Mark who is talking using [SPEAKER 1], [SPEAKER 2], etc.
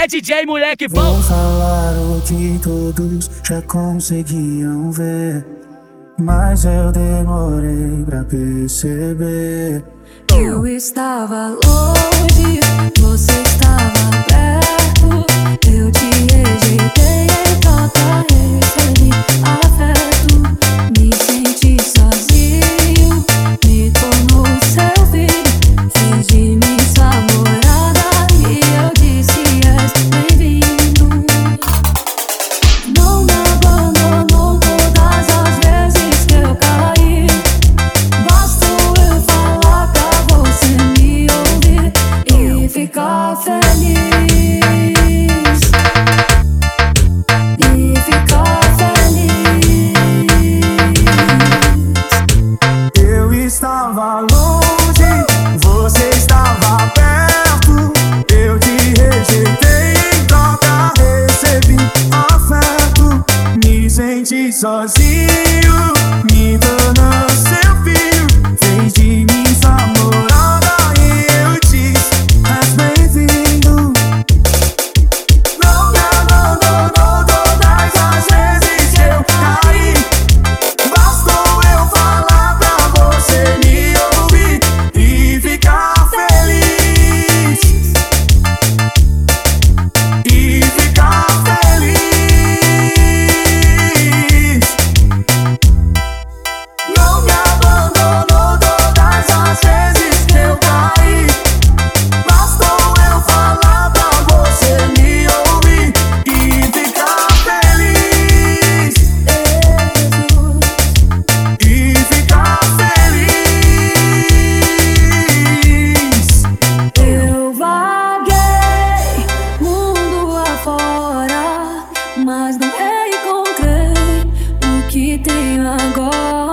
[SPEAKER 1] é DJ moleque bom.
[SPEAKER 2] Vou falar o que todos já conseguiam ver. Mas eu demorei pra perceber.
[SPEAKER 3] Eu estava longe, você ficar feliz. E ficar feliz.
[SPEAKER 2] Eu estava longe, você estava perto. Eu te rejeitei em troca, recebi afeto. Me senti sozinho. mas não é encontrei o que tenho agora.